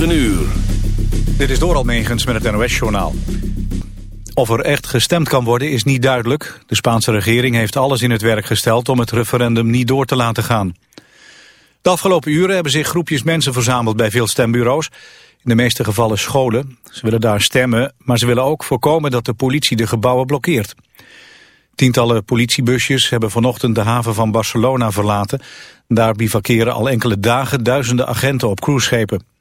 9 uur. Dit is door Megens met het NOS-journaal. Of er echt gestemd kan worden is niet duidelijk. De Spaanse regering heeft alles in het werk gesteld om het referendum niet door te laten gaan. De afgelopen uren hebben zich groepjes mensen verzameld bij veel stembureaus. In de meeste gevallen scholen. Ze willen daar stemmen, maar ze willen ook voorkomen dat de politie de gebouwen blokkeert. Tientallen politiebusjes hebben vanochtend de haven van Barcelona verlaten. Daar bivakeren al enkele dagen duizenden agenten op cruiseschepen.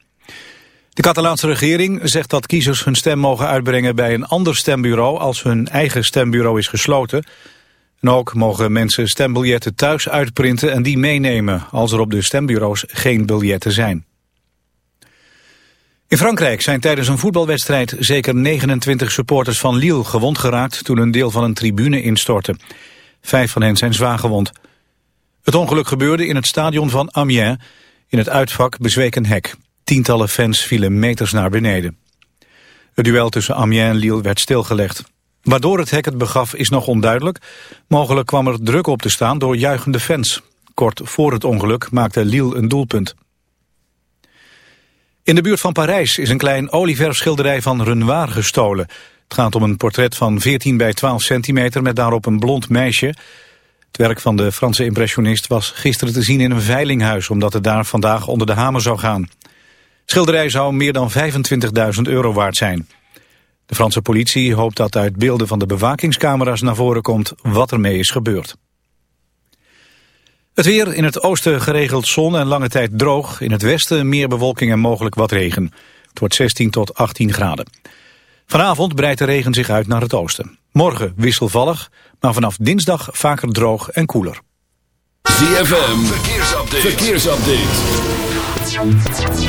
De Catalaanse regering zegt dat kiezers hun stem mogen uitbrengen bij een ander stembureau als hun eigen stembureau is gesloten. En ook mogen mensen stembiljetten thuis uitprinten en die meenemen als er op de stembureaus geen biljetten zijn. In Frankrijk zijn tijdens een voetbalwedstrijd zeker 29 supporters van Lille gewond geraakt toen een deel van een tribune instortte. Vijf van hen zijn zwaar gewond. Het ongeluk gebeurde in het stadion van Amiens. In het uitvak bezweek een hek. Tientallen fans vielen meters naar beneden. Het duel tussen Amiens en Lille werd stilgelegd. Waardoor het hek het begaf is nog onduidelijk. Mogelijk kwam er druk op te staan door juichende fans. Kort voor het ongeluk maakte Lille een doelpunt. In de buurt van Parijs is een klein olieverfschilderij van Renoir gestolen. Het gaat om een portret van 14 bij 12 centimeter met daarop een blond meisje. Het werk van de Franse impressionist was gisteren te zien in een veilinghuis... omdat het daar vandaag onder de hamer zou gaan. Schilderij zou meer dan 25.000 euro waard zijn. De Franse politie hoopt dat uit beelden van de bewakingscamera's naar voren komt wat ermee is gebeurd. Het weer in het oosten geregeld zon en lange tijd droog. In het westen meer bewolking en mogelijk wat regen. Het wordt 16 tot 18 graden. Vanavond breidt de regen zich uit naar het oosten. Morgen wisselvallig, maar vanaf dinsdag vaker droog en koeler. ZFM, verkeersupdate. verkeersupdate.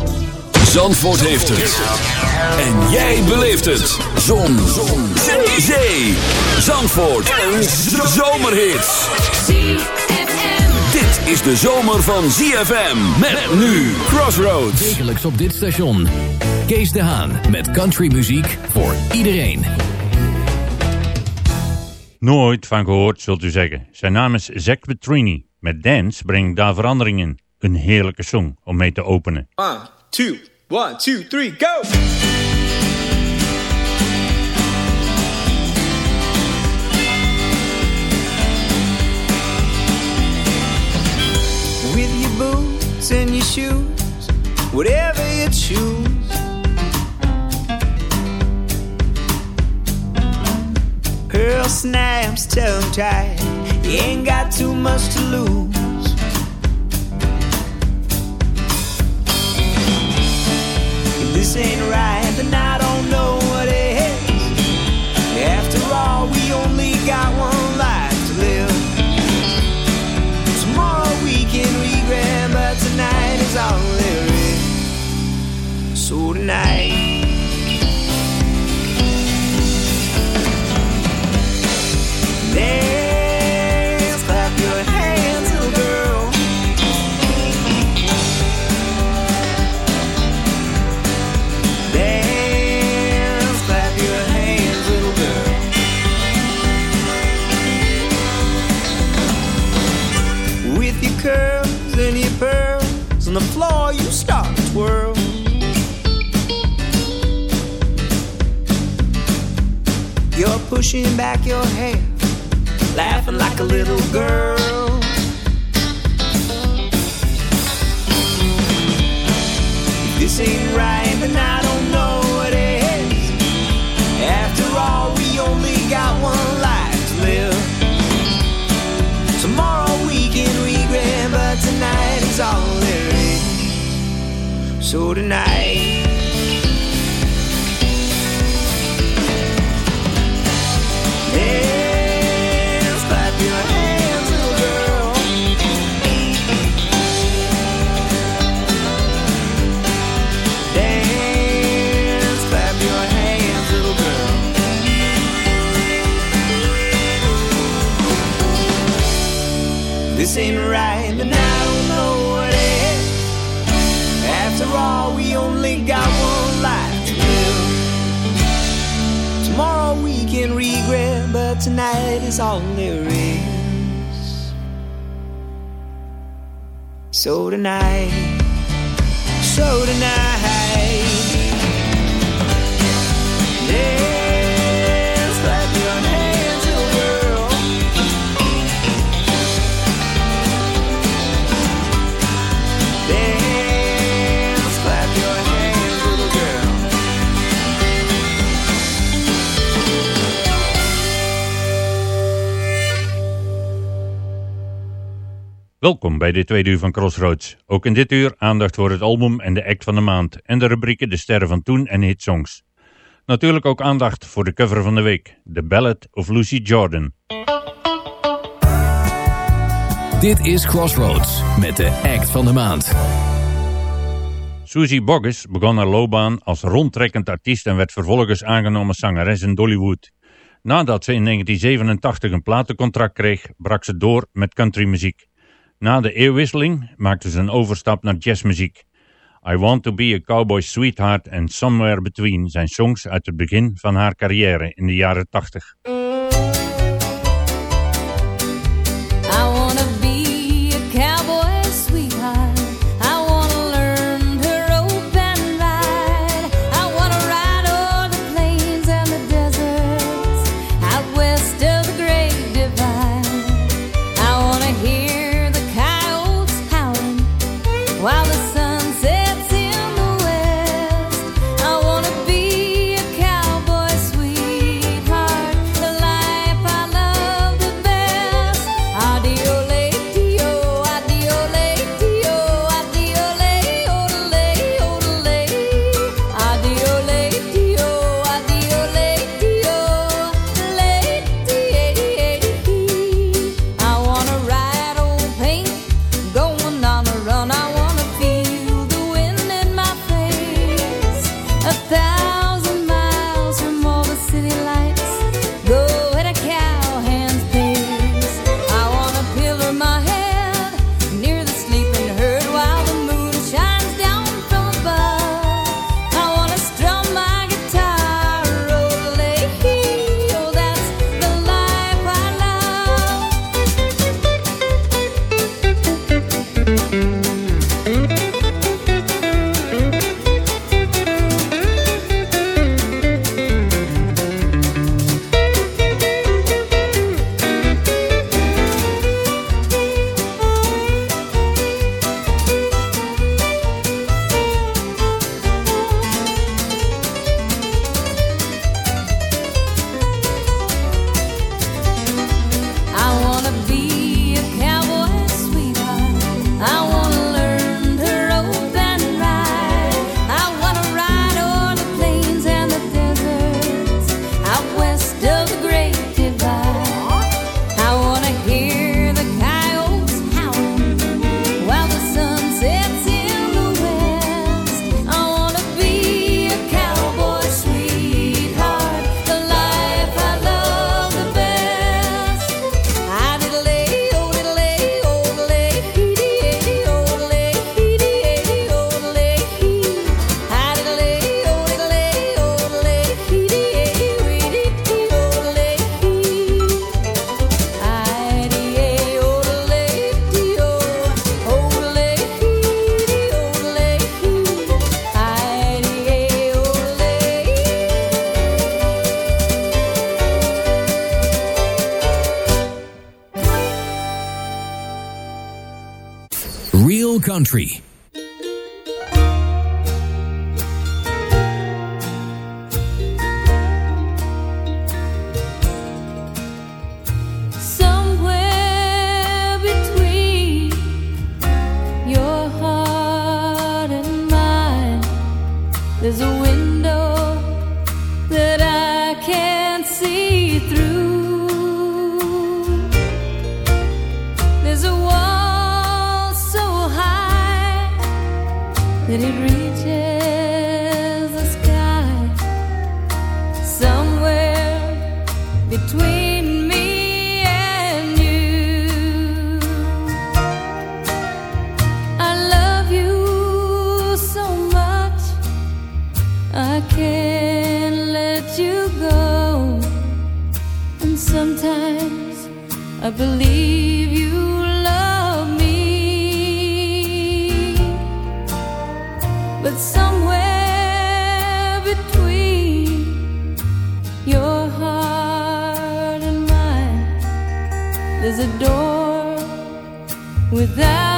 Zandvoort heeft het. En jij beleeft het. Zon. Zon. Zee. Zandvoort. Een zomerhit. Dit is de zomer van ZFM. Met nu Crossroads. Wekelijks op dit station. Kees de Haan met countrymuziek voor iedereen. Nooit van gehoord, zult u zeggen. Zijn naam is Zack Petrini. Met Dance brengt daar verandering in. Een heerlijke song om mee te openen. One, two, one, two, three, go! With your boots and your shoes, whatever you choose. Pearl snaps tongue tied, you ain't got too much to lose. This ain't right, then I don't know what is. After all, we only got one life to live. Tomorrow we can regret, but tonight is all there is. So tonight. Pushing back your hair, laughing like a little girl. This ain't right, but I don't know what is. After all, we only got one life to live. Tomorrow we can regret, but tonight is all there is. So tonight. Is all there is. So tonight, so tonight. Welkom bij dit tweede uur van Crossroads. Ook in dit uur aandacht voor het album en de act van de maand en de rubrieken De Sterren van Toen en Hitsongs. Natuurlijk ook aandacht voor de cover van de week, The Ballad of Lucy Jordan. Dit is Crossroads met de act van de maand. Susie Boggess begon haar loopbaan als rondtrekkend artiest en werd vervolgens aangenomen zangeres in Dollywood. Nadat ze in 1987 een platencontract kreeg, brak ze door met countrymuziek. Na de eeuwwisseling maakte ze een overstap naar jazzmuziek. I Want to Be a Cowboy Sweetheart en Somewhere Between zijn songs uit het begin van haar carrière in de jaren 80. Believe you love me. But somewhere between your heart and mine, there's a door without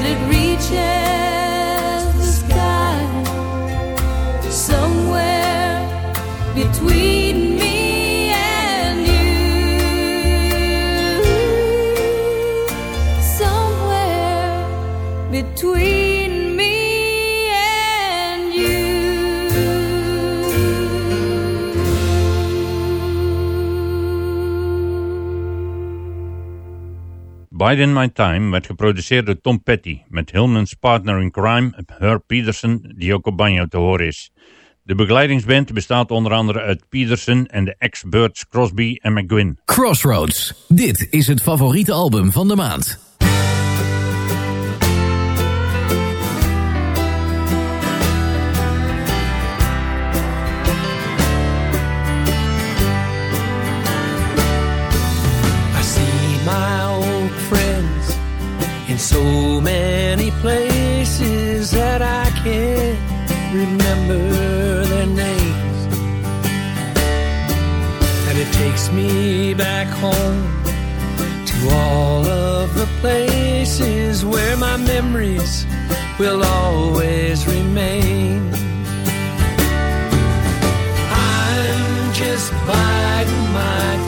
that it reaches Biden My Time werd geproduceerd door Tom Petty met Hillman's partner in crime Herb Peterson die ook op banjo te horen is. De begeleidingsband bestaat onder andere uit Peterson en de ex-Birds Crosby en McGuinn. Crossroads. Dit is het favoriete album van de maand. So many places that I can't remember their names. And it takes me back home to all of the places where my memories will always remain. I'm just biding my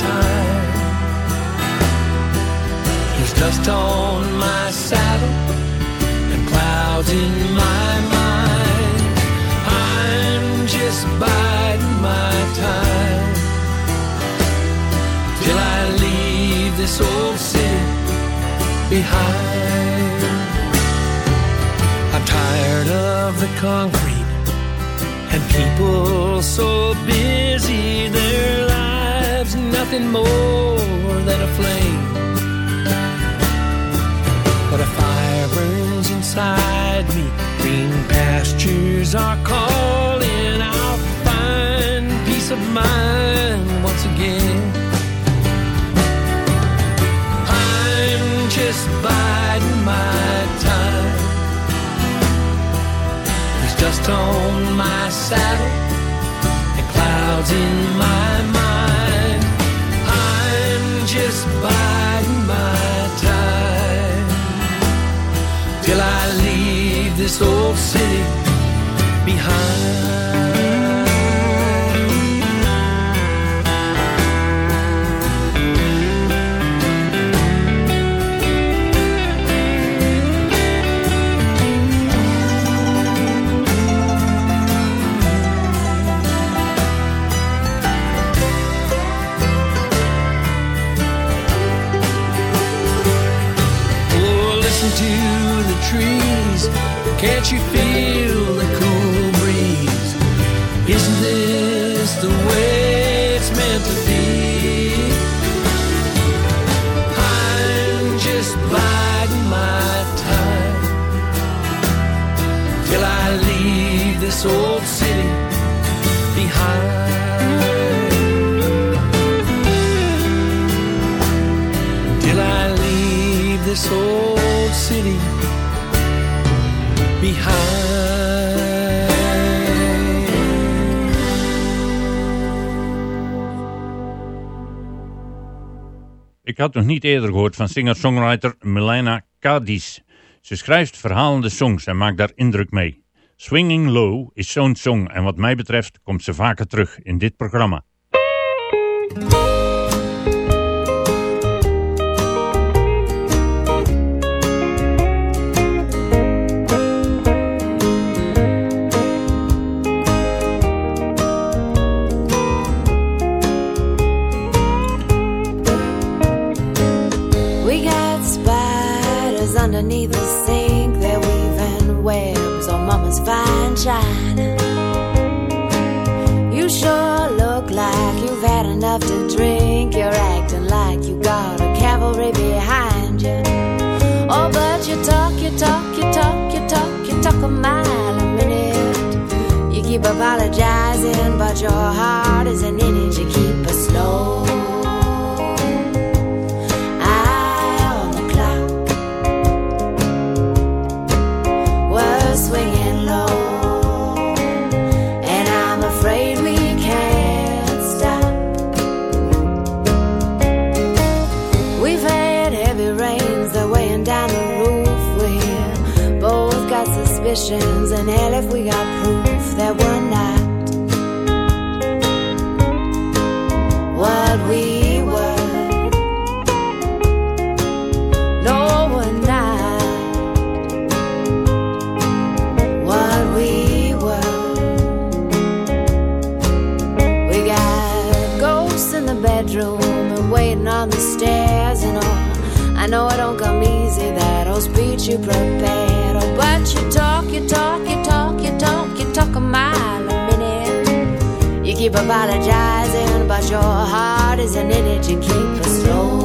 dust on my saddle and clouds in my mind. I'm just biding my time till I leave this old city behind. I'm tired of the concrete and people so busy, their lives nothing more than a flame. But a fire burns inside me. Green pastures are calling. I'll find peace of mind once again. I'm just biding my time. There's dust on my saddle and clouds in my mind. I'm just biding my this old city behind. Can't you feel the cool breeze? Isn't this the way it's meant to be? I'm just biding my time till I leave this old city behind. till I leave this old city. Ik had nog niet eerder gehoord van singer-songwriter Milena Kadis. Ze schrijft verhalende songs en maakt daar indruk mee. Swinging Low is zo'n song en wat mij betreft komt ze vaker terug in dit programma. Apologizing, but your heart isn't in it. Know it don't come easy, that old speech you prepared. Oh, but you talk, you talk, you talk, you talk, you talk a mile a minute. You keep apologizing, but your heart isn't in it. You keep it slow.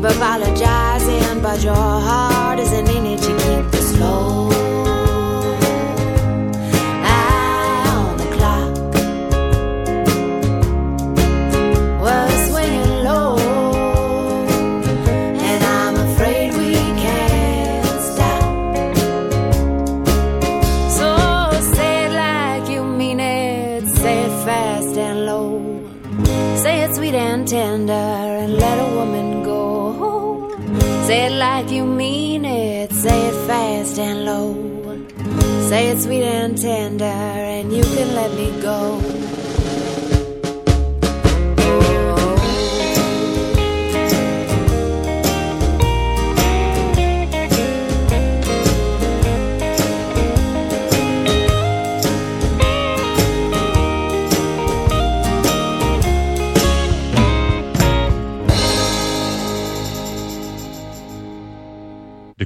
Keep apologizing, but your heart isn't in it. It sweet and tender and you can let me go.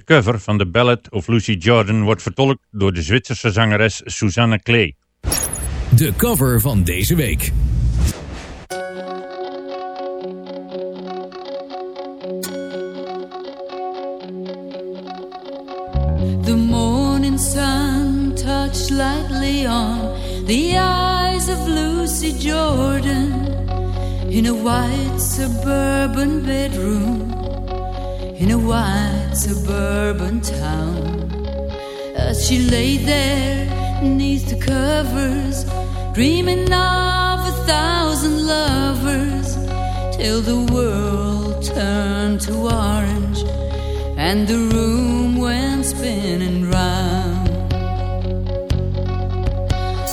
De cover van The Ballad of Lucy Jordan wordt vertolkt door de Zwitserse zangeres Susanne Klee. De cover van deze week. The morning sun touched lightly on the eyes of Lucy Jordan in a white suburban bedroom in a white suburban town. As she lay there neath the covers, dreaming of a thousand lovers, till the world turned to orange and the room went spinning round.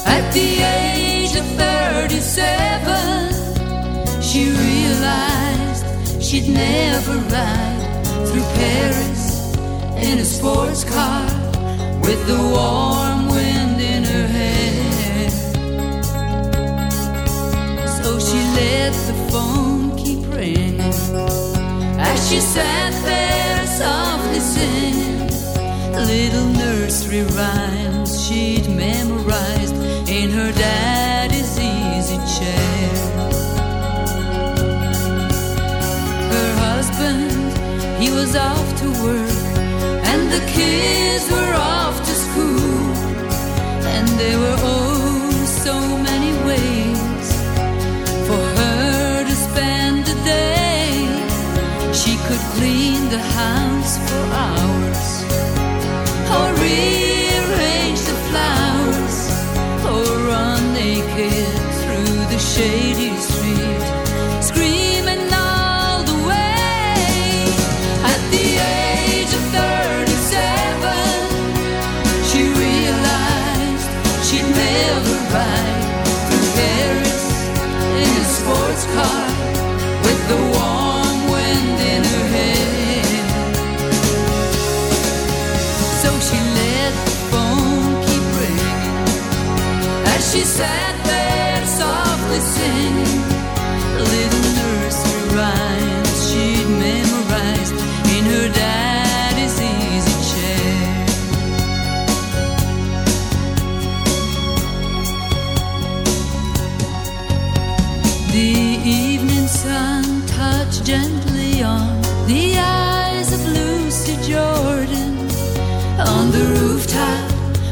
At the age of 37, she realized she'd never ride through Paris in a sports car with the warm wind in her hair. So she let the phone keep ringing as she sat there softly singing little nursery rhymes she'd memorized in her daddy's easy chair. Her husband, was off to work, and the kids were off to school, and there were oh so many ways for her to spend the day. She could clean the house for hours, or rearrange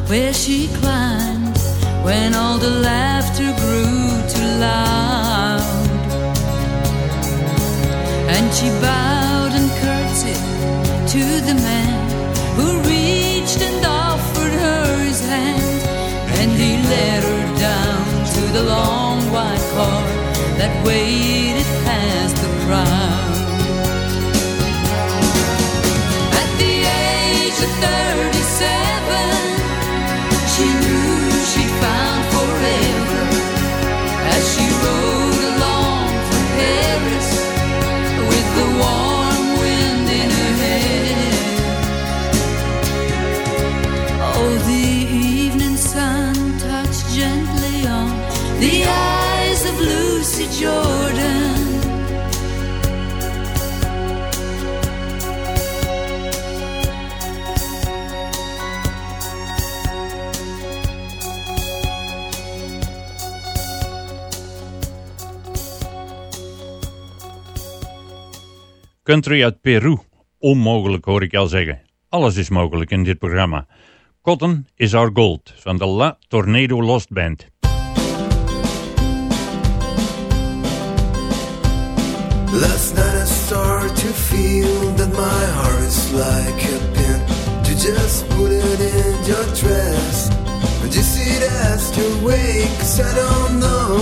where she climbed when all the laughter grew too loud. And she bowed and curtsied to the man who reached and offered her his hand. And he led her down to the long white car that waited past the crowd. At the age of 37, Country uit Peru. Onmogelijk hoor ik al zeggen. Alles is mogelijk in dit programma. Cotton is our gold van de La Tornado Lost Band. Last night I started to feel that my heart is like a pin To just put it in your dress But you see it as you wake Cause I don't know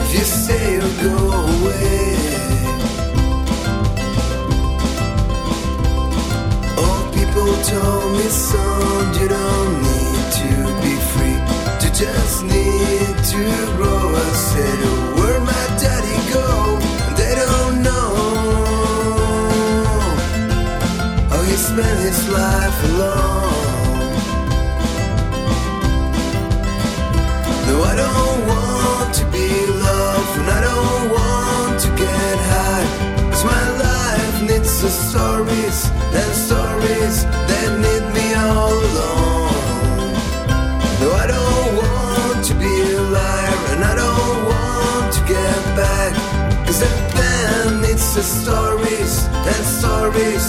If you stay or go people told me son You don't need to be free You just need to grow. I said where my daddy go? They don't know. How he spent his life alone. No, I don't place that need me all alone. No, I don't want to be a liar, and I don't want to get back. Cause that band needs the stories, and stories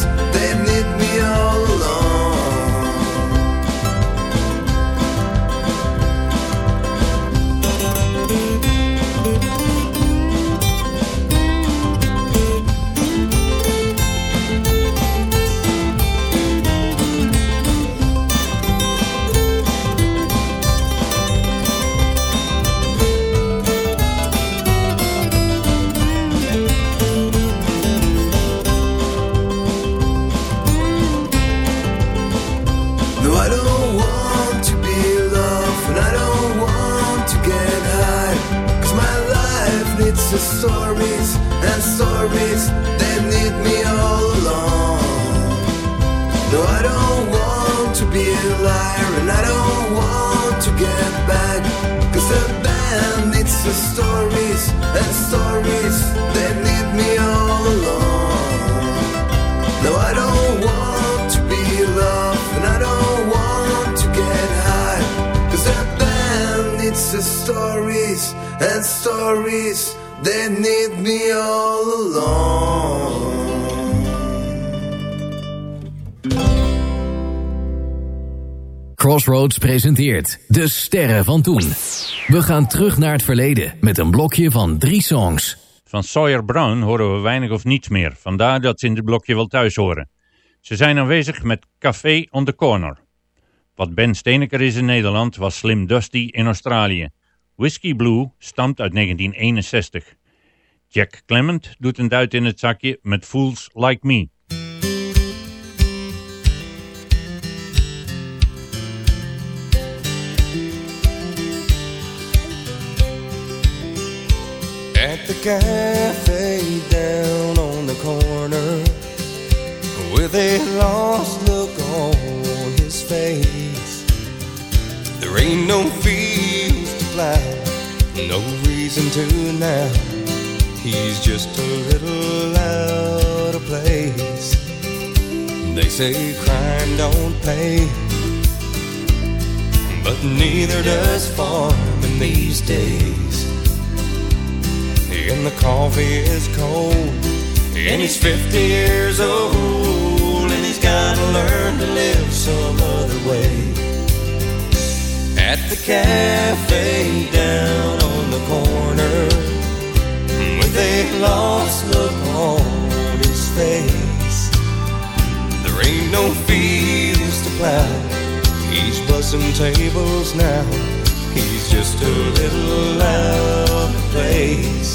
Crossroads presenteert De Sterren van Toen. We gaan terug naar het verleden met een blokje van drie songs. Van Sawyer Brown horen we weinig of niets meer. Vandaar dat ze in dit blokje wel thuis horen. Ze zijn aanwezig met Café on the Corner. Wat Ben Steeneker is in Nederland, was Slim Dusty in Australië. Whiskey Blue stamt uit 1961. Jack Clement doet een duit in het zakje met Fools Like Me. Cafe down on the corner With a lost look on his face. There ain't no fields to plow No reason to now. He's just a little out of place. They say crime don't pay But neither does farming these days and the coffee is cold. And he's 50 years old, and he's gotta learn to live some other way. At the cafe down on the corner, with a lost look on his face. There ain't no fields to plow, he's bussing tables now. He's just a little out of place.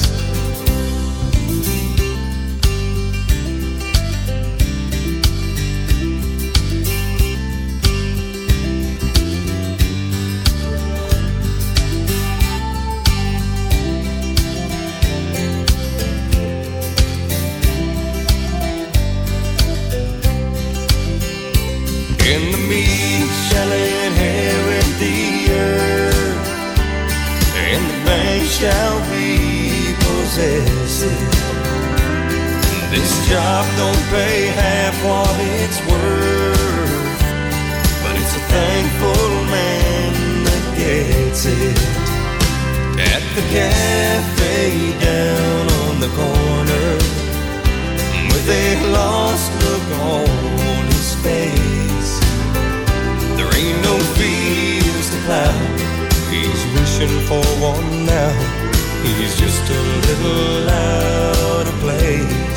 Job don't pay half what it's worth, but it's a thankful man that gets it. At the cafe down on the corner, with a lost look on his face. There ain't no fields to plow. He's wishing for one now. He's just a little out of place.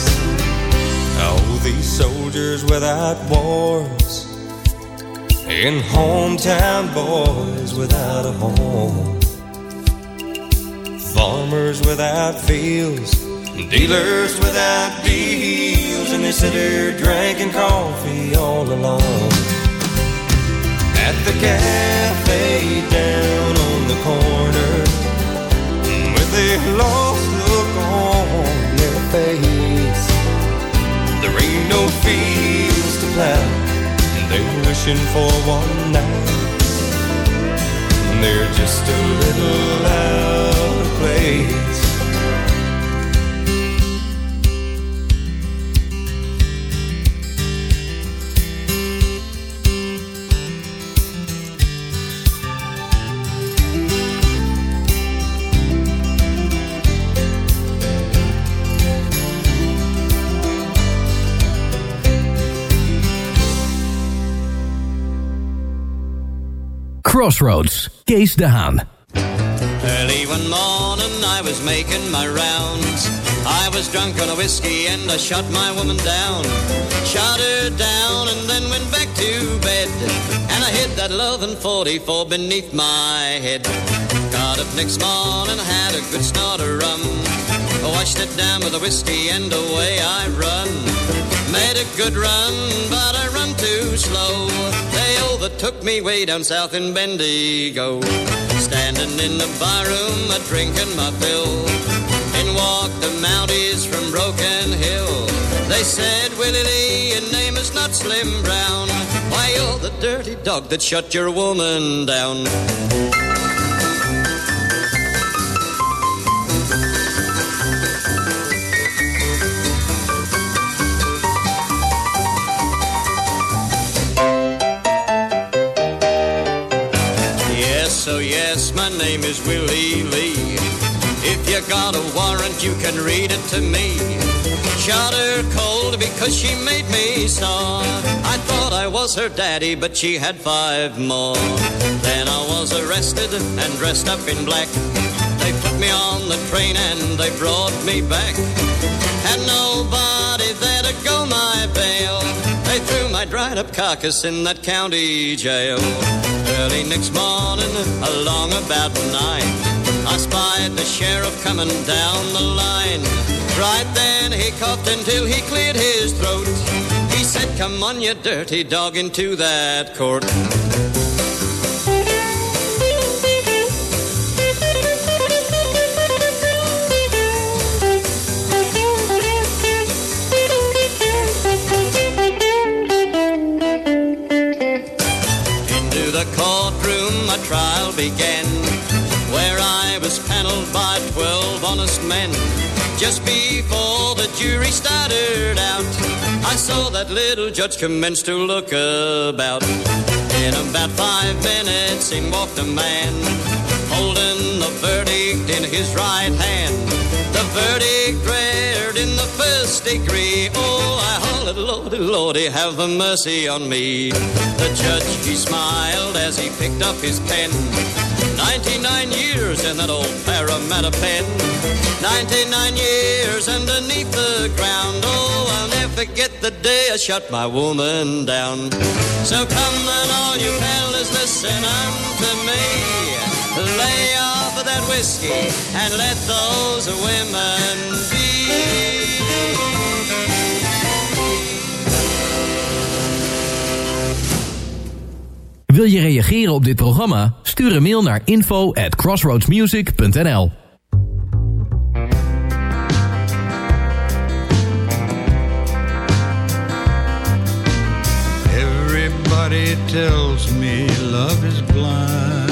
These soldiers without wars, and hometown boys without a home, farmers without fields, dealers without deals, and they sit there drinking coffee all alone. At the cafe down on the corner, with a lost fields to plow, they're wishing for one night. They're just a little out of place. Crossroads, Kees de Haan. Early one morning I was making my rounds. I was drunk on a whiskey and I shot my woman down. Shot her down and then went back to bed. And I hid that loving 44 beneath my head. Got up next morning, had a good snort of rum. Washed it down with a whiskey and away I run. Made a good run, but I run too slow. They overtook me way down south in Bendigo. Standing in the barroom, a drinking my fill. In can walk the Mounties from Broken Hill. They said, Willie Lee, your name is not Slim Brown. Why, you're the dirty dog that shut your woman down. Willie Lee. If you got a warrant, you can read it to me. Shot her cold because she made me sore. I thought I was her daddy, but she had five more. Then I was arrested and dressed up in black. They put me on the train and they brought me back. Had nobody there to go my bail. They threw my dried up carcass in that county jail. Early next morning, along about nine, I spied the sheriff coming down the line. Right then he coughed until he cleared his throat. He said, Come on, you dirty dog, into that court. Trial began, where I was paneled by twelve honest men. Just before the jury started out, I saw that little judge commence to look about. In about five minutes, in walked a man, holding the verdict in his right hand. The verdict read in the first degree. Oh, I hollered, Lordy, Lordy, have mercy on me. The judge, he smiled as he picked up his pen. 99 years in that old Parramatta pen. 99 years underneath the ground. Oh, I'll never forget the day I shut my woman down. So come and all you fellas, listen unto me. Lay off of that whiskey and let those women be. Wil je reageren op dit programma? Stuur een mail naar info at crossroadsmusic.nl Everybody tells me love is blind.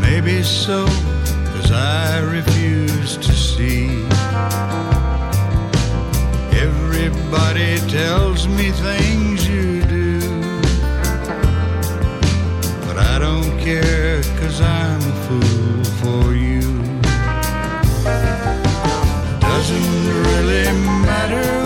Maybe so, cause I refuse to see. Everybody tells me things care, cause I'm a fool for you. Doesn't really matter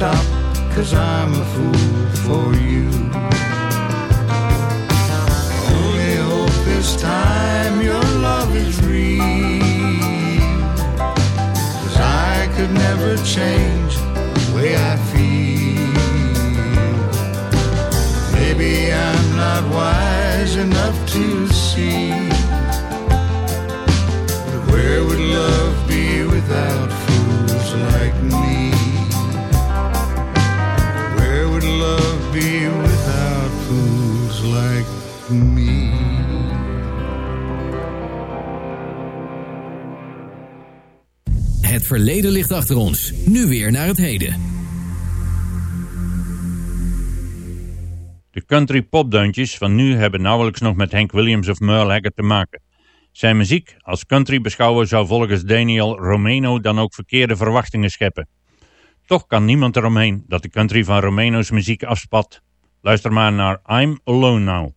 stop, cause I'm a fool for you. Verleden ligt achter ons. Nu weer naar het heden. De country popdeuntjes van nu hebben nauwelijks nog met Hank Williams of Merle Haggard te maken. Zijn muziek als country beschouwen zou volgens Daniel Romano dan ook verkeerde verwachtingen scheppen. Toch kan niemand eromheen dat de country van Romano's muziek afspat. Luister maar naar I'm Alone Now.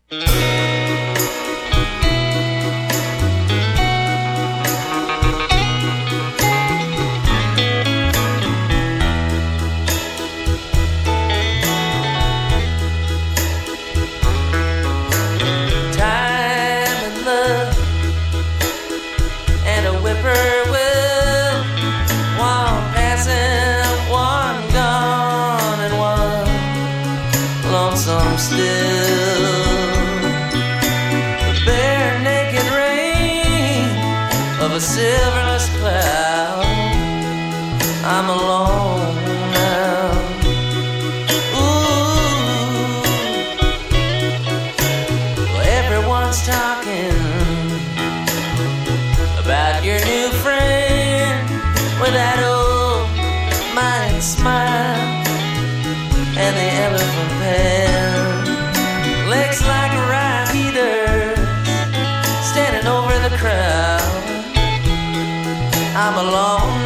Smile and the elephant. Legs like standing over the crowd. I'm alone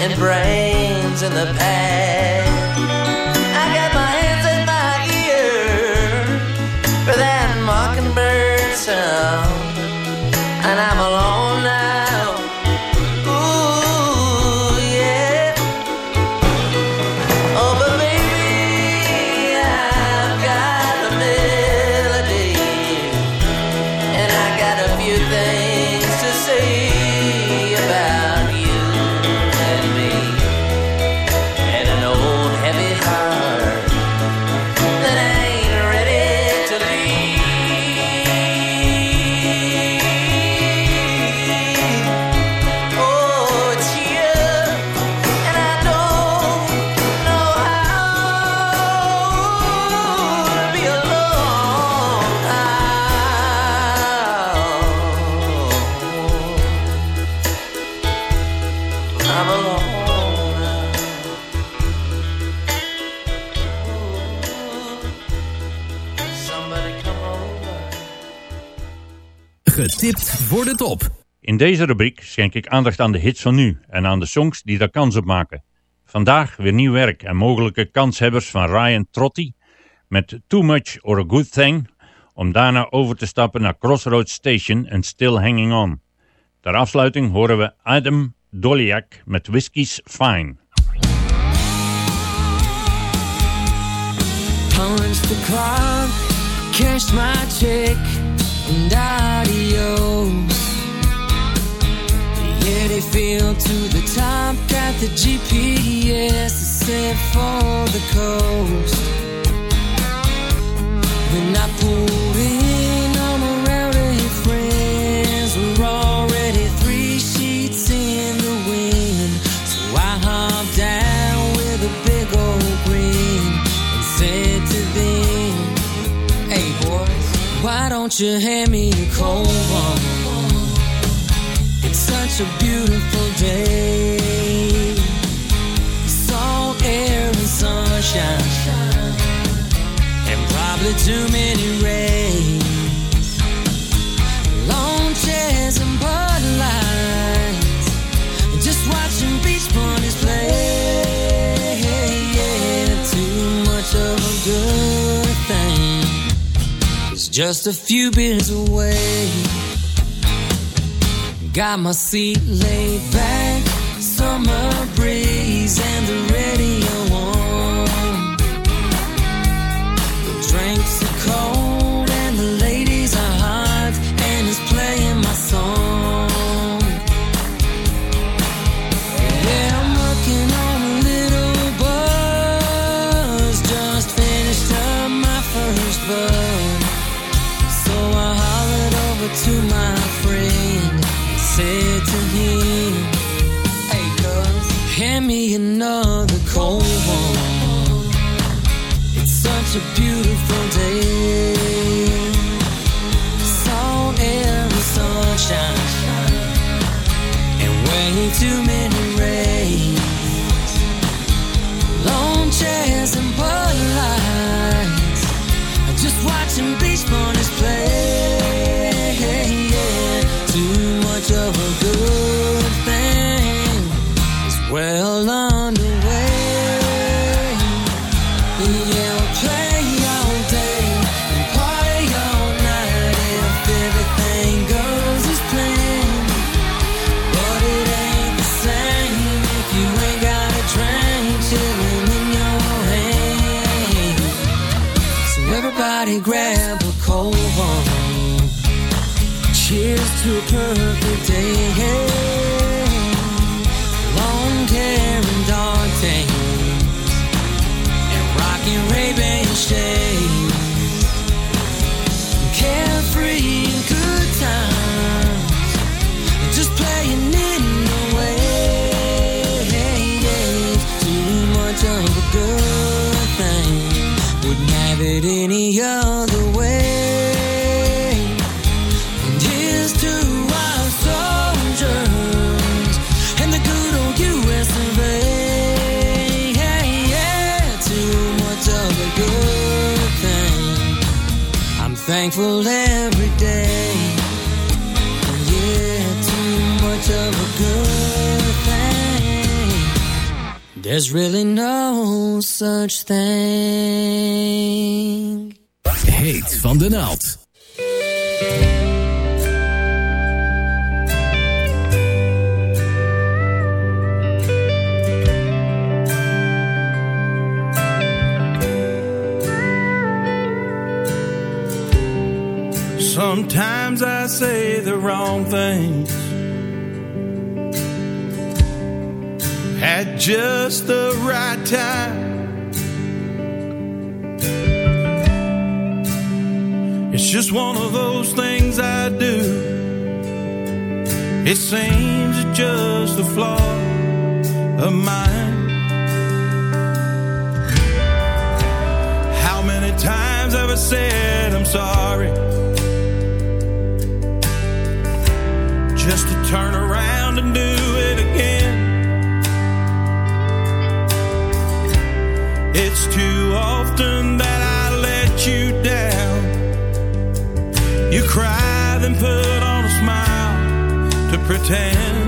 and brains in the past. Voor de top. In deze rubriek schenk ik aandacht aan de hits van nu en aan de songs die daar kans op maken. Vandaag weer nieuw werk en mogelijke kanshebbers van Ryan Trotty met Too Much or a Good Thing, om daarna over te stappen naar Crossroads Station en Still Hanging On. Ter afsluiting horen we Adam Doliak met Whiskey's Fine. Punch the clock, my check, and Yeah, they feel to the top, got the GPS set for the coast. When I pulled in, all my rowdy friends were already three sheets in the wind. So I hopped down with a big old grin and said to them, Hey boys, why don't you hand me a cold such a beautiful day. Salt air and sunshine. And probably too many rays. Long chairs and Bud Lights. Just watching beach bunnies play. Yeah, too much of a good thing. It's just a few beers away. Got my seat laid back, summer breeze and the well underway. You'll play all day and party all night if everything goes as planned. But it ain't the same if you ain't got a drink chilling in your hand. So everybody grab a cold one. Cheers to a perfect day. There's really no such thing. Hate van de naald. Sometimes I say the wrong thing just the right time. It's just one of those things I do. It seems it's just a flaw of mine. How many times have I said I'm sorry? Just to turn around and do too often that I let you down. You cry then put on a smile to pretend.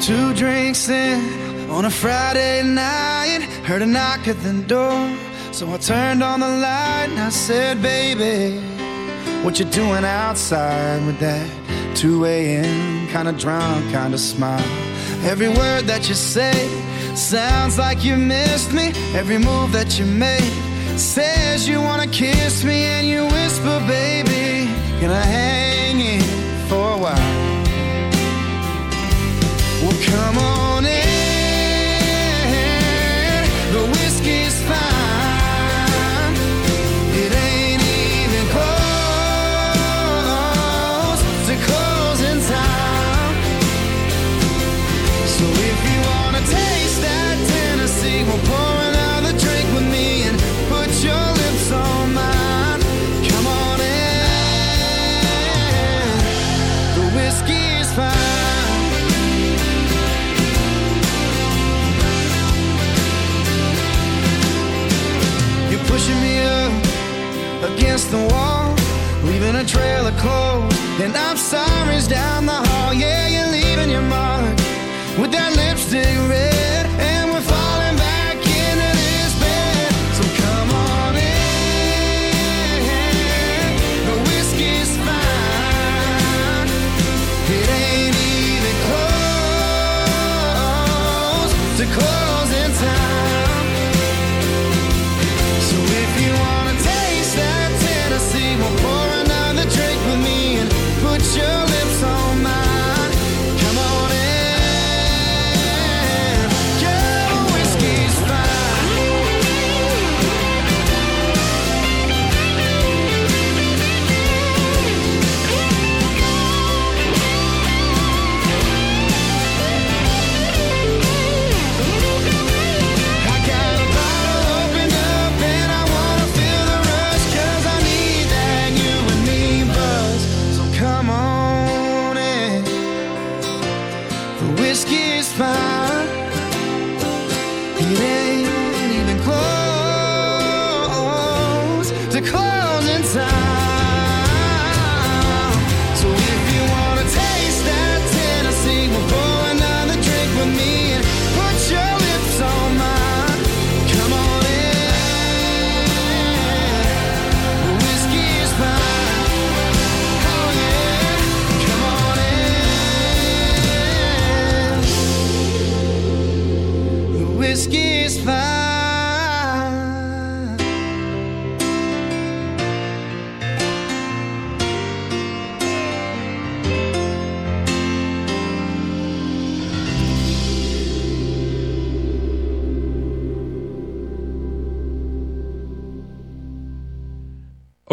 Two drinks in on a Friday night. Heard a knock at the door. So I turned on the light and I said, Baby, what you doing outside with that 2 a.m. kind of drunk kind of smile? Every word that you say sounds like you missed me. Every move that you make says you wanna kiss me. And you whisper, Baby, can I hang come on the wall, leaving a trail of clothes. And I'm sorry's down the hall. Yeah, you're leaving your mark with that lipstick red.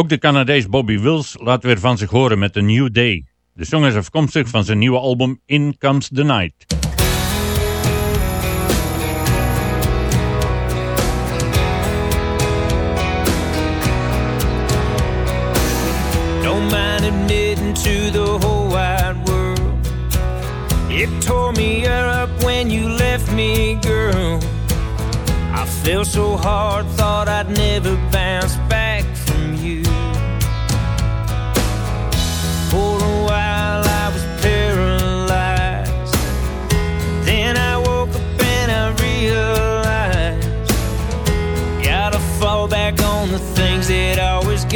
Ook de Canadees Bobby Wills laat weer van zich horen met A New Day. De song is afkomstig van zijn nieuwe album In Comes the Night. Admitting to the whole wide world. It tore me up when you left me, girl. I fell so hard, thought I'd never bounce back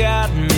got me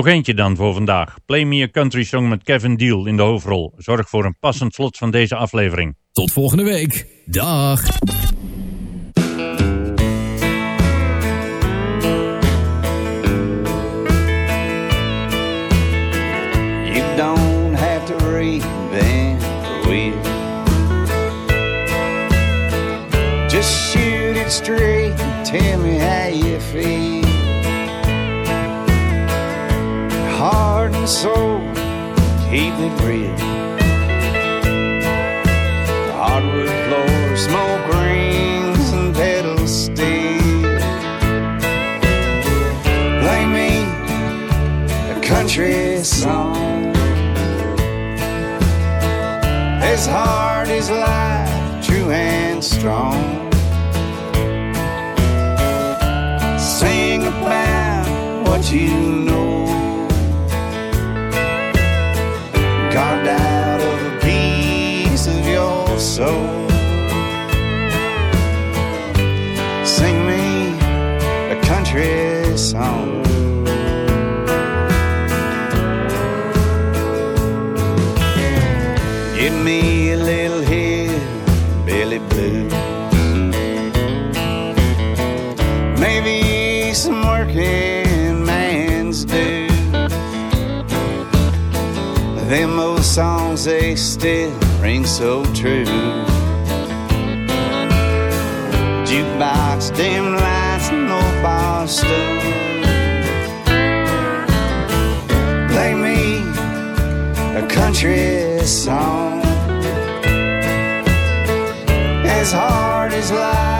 Nog eentje dan voor vandaag. Play Me a Country Song met Kevin Deal in de hoofdrol. Zorg voor een passend slot van deze aflevering. Tot volgende week. Dag. You don't have to reinvent the wheel. Just shoot it straight and tell me how you feel. And soul, keep it real. Hardwood floor, smoke rings and pedals steel. Play me a country song as hard as life, true and strong. Sing about what you know, carved out of a piece of your soul. Songs, they still ring so true. Jukebox, dim lights, no Boston. Play me a country song as hard as life,